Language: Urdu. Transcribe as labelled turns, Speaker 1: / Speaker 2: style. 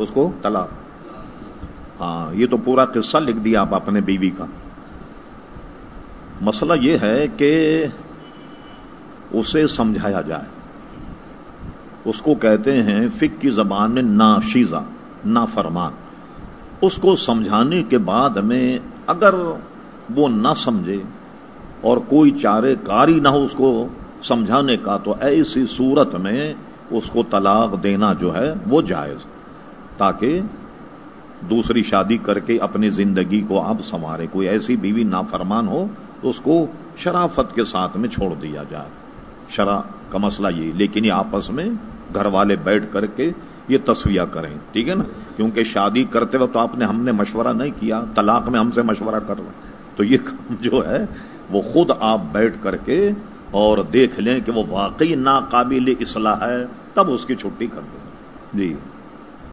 Speaker 1: اس کو طلاق۔ ہاں یہ تو پورا قصہ لکھ دیا آپ اپنے بیوی کا۔ مسئلہ یہ ہے کہ اسے سمجھایا جائے۔ اس کو کہتے ہیں فک کی زبان میں نا شیزا نا فرمان اس کو سمجھانے کے بعد میں اگر وہ نہ سمجھے اور کوئی چارے کاری نہ ہو اس کو سمجھانے کا، تو ایسی صورت میں اس کو طلاق دینا جو ہے وہ جائز۔ تاکہ دوسری شادی کر کے اپنی زندگی کو اب سنوارے، کوئی ایسی بیوی نافرمان ہو تو اس کو شرافت کے ساتھ میں چھوڑ دیا جائے۔ شرح کا مسئلہ یہ، لیکن یہ آپس میں گھر والے بیٹھ کر کے یہ تصویہ کریں، ٹھیک ہے نا؟ کیونکہ شادی کرتے وقت آپ نے ہم نے مشورہ نہیں کیا، طلاق میں ہم سے مشورہ کر رہے تو یہ کام جو ہے، وہ خود آپ بیٹھ کر کے اور دیکھ لیں کہ وہ واقعی ناقابل اصلاح ہے، تب اس کی چھٹی کر دیں۔ جی۔